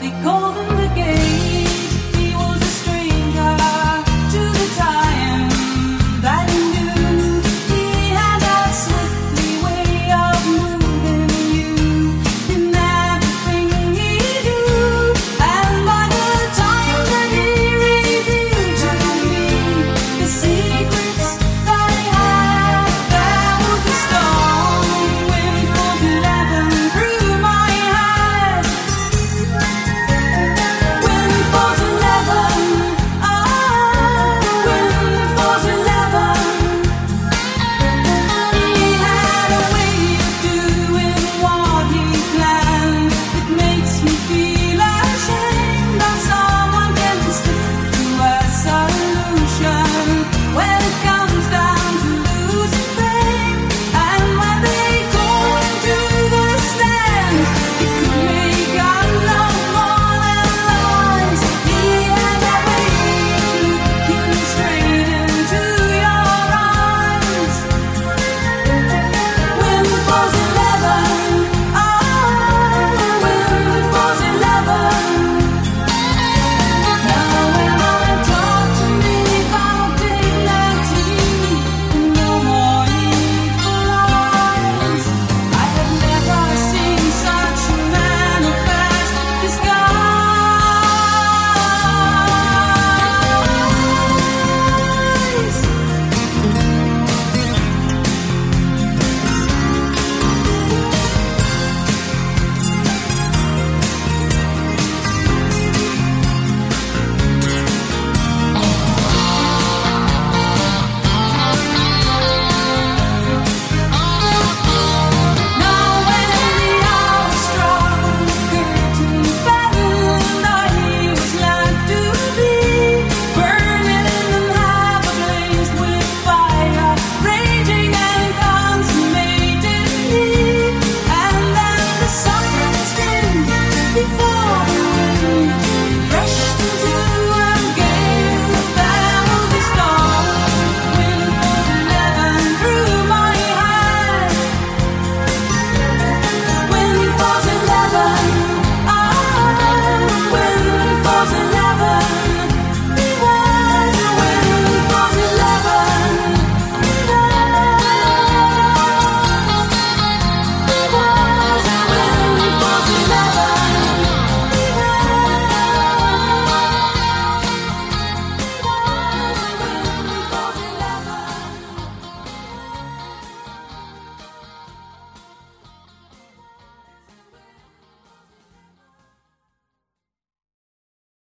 The golden.